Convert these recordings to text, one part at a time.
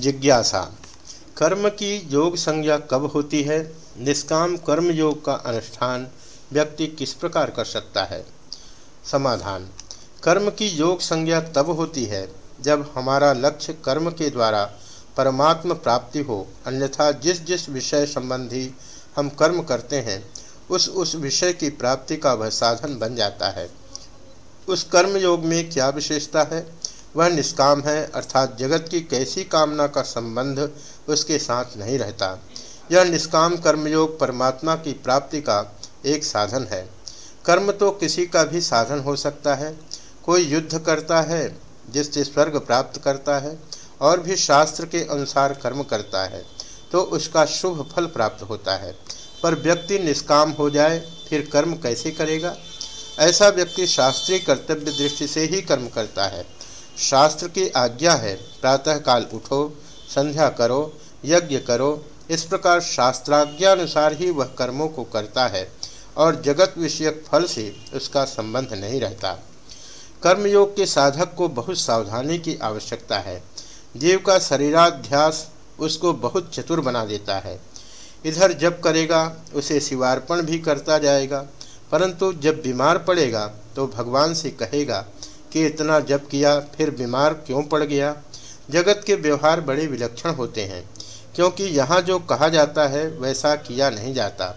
जिज्ञासा। कर्म की योग संज्ञा कब होती है? निष्काम कर्म योग का अनुष्ठान व्यक्ति किस प्रकार कर सकता है? समाधान। कर्म की योग संज्ञा तब होती है जब हमारा लक्ष्य कर्म के द्वारा परमात्म प्राप्ति हो, अन्यथा जिस जिस विषय संबंधी हम कर्म करते हैं, उस उस विषय की प्राप्ति का वह साधन बन जाता है। उस कर्म योग में क्या विशेषता है? वह निष्काम है, अर्थात जगत की कैसी कामना का संबंध उसके साथ नहीं रहता। यह निष्काम कर्मयोग परमात्मा की प्राप्ति का एक साधन है। कर्म तो किसी का भी साधन हो सकता है। कोई युद्ध करता है, जिससे स्वर्ग प्राप्त करता है, और भी शास्त्र के अनुसार कर्म करता है तो उसका शुभ फल प्राप्त होता है। पर व्यक्ति निष्काम हो जाए, फिर कर्म कैसे करेगा? ऐसा व्यक्ति शास्त्रीय कर्तव्य दृष्टि से ही कर्म करता है। शास्त्र की आज्ञा है, प्रातःकाल उठो, संध्या करो, यज्ञ करो। इस प्रकार शास्त्राज्ञानुसार ही वह कर्मों को करता है और जगत विषयक फल से उसका संबंध नहीं रहता। कर्मयोग के साधक को बहुत सावधानी की आवश्यकता है। जीव का शरीराध्यास उसको बहुत चतुर बना देता है। इधर जब करेगा, उसे शिवार्पण भी करता जाएगा, परंतु जब बीमार पड़ेगा तो भगवान से कहेगा कि इतना जब किया, फिर बीमार क्यों पड़ गया? जगत के व्यवहार बड़े विलक्षण होते हैं, क्योंकि यहाँ जो कहा जाता है, वैसा किया नहीं जाता।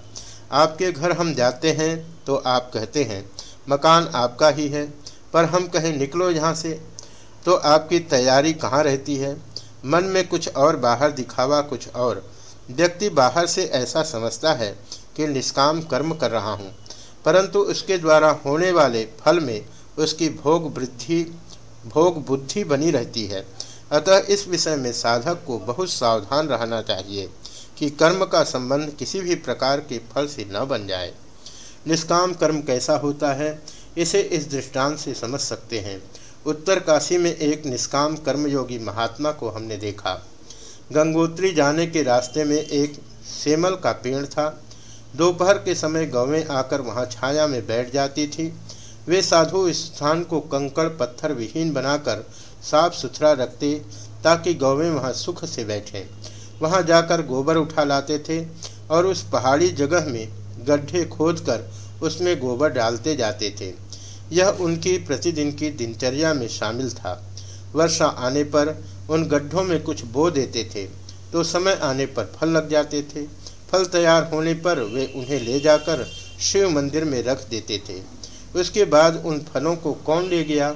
आपके घर हम जाते हैं तो आप कहते हैं, मकान आपका ही है, पर हम कहें निकलो यहाँ से? तो आपकी तैयारी कहाँ रहती है? मन में कुछ और, बाहर दिखावा कुछ और। व्यक्ति बाहर से ऐसा समझता है कि निष्काम कर्म कर रहा हूँ, परंतु उसके द्वारा होने वाले फल में उसकी भोग वृद्धि, भोग बुद्धि बनी रहती है। अतः इस विषय में साधक को बहुत सावधान रहना चाहिए कि कर्म का संबंध किसी भी प्रकार के फल से न बन जाए। निष्काम कर्म कैसा होता है, इसे इस दृष्टांत से समझ सकते हैं। उत्तर काशी में एक निष्काम कर्मयोगी महात्मा को हमने देखा। गंगोत्री जाने के रास्ते में एक सेमल का पेड़ था। दोपहर के समय गौवें आकर वहाँ छाया में बैठ जाती थी। वे साधु इस स्थान को कंकड़ पत्थर विहीन बनाकर साफ़ सुथरा रखते ताकि गौवें वहाँ सुख से बैठें। वहाँ जाकर गोबर उठा लाते थे और उस पहाड़ी जगह में गड्ढे खोदकर उसमें गोबर डालते जाते थे। यह उनकी प्रतिदिन की दिनचर्या में शामिल था। वर्षा आने पर उन गड्ढों में कुछ बो देते थे तो समय आने पर फल लग जाते थे। फल तैयार होने पर वे उन्हें ले जाकर शिव मंदिर में रख देते थे। उसके बाद उन फलों को कौन ले गया?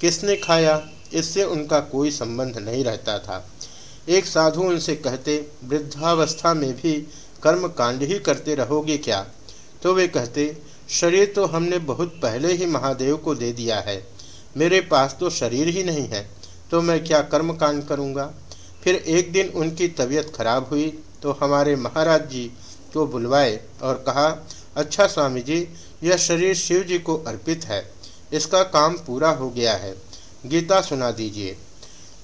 किसने खाया? इससे उनका कोई संबंध नहीं रहता था। एक साधु उनसे कहते, वृद्धावस्था में भी कर्म कांड ही करते रहोगे क्या? तो वे कहते, शरीर तो हमने बहुत पहले ही महादेव को दे दिया है। मेरे पास तो शरीर ही नहीं है तो मैं क्या कर्म कांड करूँगा? फिर एक दिन उनकी तबीयत खराब हुई तो हमारे महाराज जी को बुलवाए और कहा अच्छा स्वामी जी यह शरीर शिव जी को अर्पित है। इसका काम पूरा हो गया है। गीता सुना दीजिए।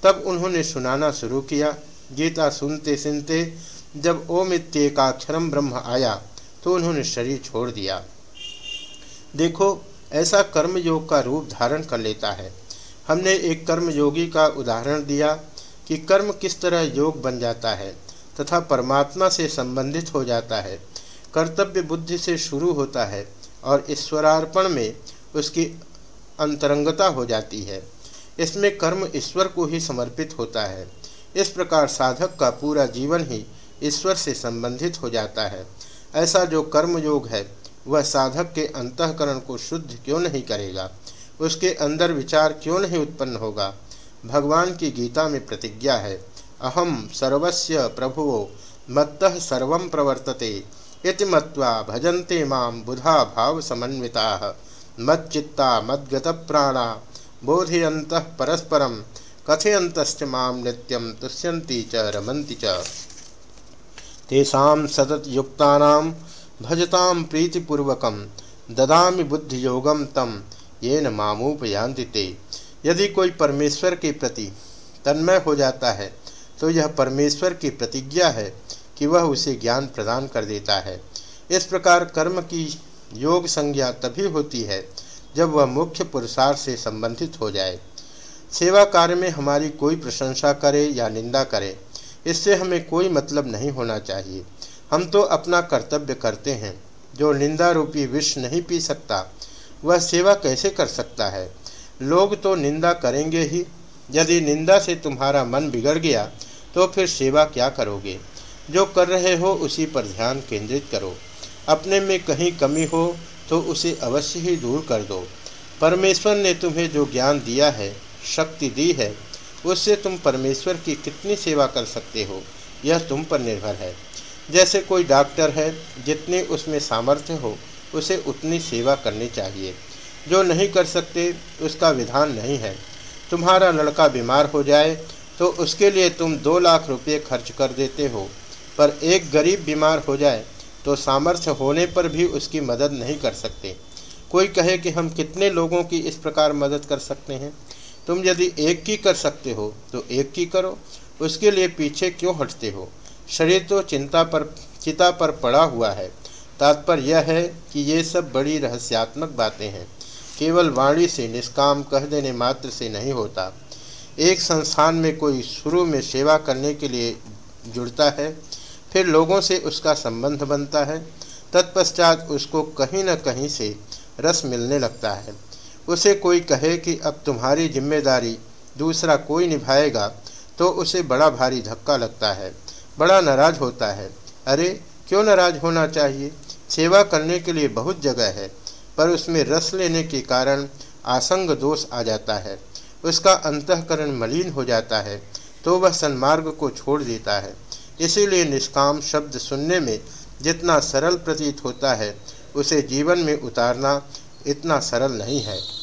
तब उन्होंने सुनाना शुरू किया। गीता सुनते सुनते जब ओम इत्येकाक्षरम ब्रह्म आया तो उन्होंने शरीर छोड़ दिया। देखो, ऐसा कर्म योग का रूप धारण कर लेता है। हमने एक कर्म योगी का उदाहरण दिया कि कर्म किस तरह योग बन जाता है तथा परमात्मा से संबंधित हो जाता है। कर्तव्य बुद्धि से शुरू होता है और ईश्वरार्पण में उसकी अंतरंगता हो जाती है। इसमें कर्म ईश्वर को ही समर्पित होता है। इस प्रकार साधक का पूरा जीवन ही ईश्वर से संबंधित हो जाता है। ऐसा जो कर्म योग है, वह साधक के अंतकरण को शुद्ध क्यों नहीं करेगा? उसके अंदर विचार क्यों नहीं उत्पन्न होगा? भगवान की गीता में प्रतिज्ञा है अहम सर्वस्य प्रभुवो, मत्त सर्व प्रवर्तते। इति मत्वा भजन्ते माम बुधा भाव समन्विता मच्चित्ता मद्गत प्राणा बोधयंत परस्परम कथयंत माम नित्यम तुष्यन्ति च, रमन्ति च। तेषां सततयुक्तानां भजतां प्रीतिपूर्वकं ददामि बुद्धियोगम तम येन मामूपयांति ते। यदि कोई परमेश्वर के प्रति तन्मय हो जाता है तो यह परमेश्वर की प्रतिज्ञा है। कि वह उसे ज्ञान प्रदान कर देता है। इस प्रकार कर्म की योग संज्ञा तभी होती है, जब वह मुख्य पुरुषार्थ से संबंधित हो जाए। सेवा कार्य में हमारी कोई प्रशंसा करे या निंदा करे, इससे हमें कोई मतलब नहीं होना चाहिए। हम तो अपना कर्तव्य करते हैं, जो निंदा रूपी विष नहीं पी सकता, वह सेवा कैसे कर सकता है? लोग तो निंदा करेंगे ही। यदि निंदा से तुम्हारा मन बिगड़ गया तो फिर सेवा क्या करोगे? जो कर रहे हो उसी पर ध्यान केंद्रित करो। अपने में कहीं कमी हो तो उसे अवश्य ही दूर कर दो। परमेश्वर ने तुम्हें जो ज्ञान दिया है, शक्ति दी है, उससे तुम परमेश्वर की कितनी सेवा कर सकते हो, यह तुम पर निर्भर है। जैसे कोई डॉक्टर है, जितनी उसमें सामर्थ्य हो, उसे उतनी सेवा करनी चाहिए। जो नहीं कर सकते, उसका विधान नहीं है। तुम्हारा लड़का बीमार हो जाए तो उसके लिए तुम दो लाख रुपये खर्च कर देते हो। पर एक गरीब बीमार हो जाए तो सामर्थ्य होने पर भी उसकी मदद नहीं कर सकते। कोई कहे कि हम कितने लोगों की इस प्रकार मदद कर सकते हैं? तुम यदि एक की कर सकते हो तो एक की करो। उसके लिए पीछे क्यों हटते हो? शरीर तो चिंता पर, चिता पर पड़ा हुआ है। तात्पर्य यह है कि ये सब बड़ी रहस्यात्मक बातें हैं। केवल वाणी से निष्काम कह देने मात्र से नहीं होता। एक संस्थान में कोई शुरू में सेवा करने के लिए जुड़ता है फिर लोगों से उसका संबंध बनता है। तत्पश्चात उसको कहीं न कहीं से रस मिलने लगता है। उसे कोई कहे कि अब तुम्हारी ज़िम्मेदारी दूसरा कोई निभाएगा तो उसे बड़ा भारी धक्का लगता है। बड़ा नाराज़ होता है। अरे, क्यों नाराज़ होना चाहिए? सेवा करने के लिए बहुत जगह है, पर उसमें रस लेने के कारण आसंग दोष आ जाता है। उसका अंतकरण मलिन हो जाता है तो वह सन्मार्ग को छोड़ देता है। इसीलिए निष्काम शब्द सुनने में जितना सरल प्रतीत होता है, उसे जीवन में उतारना इतना सरल नहीं है।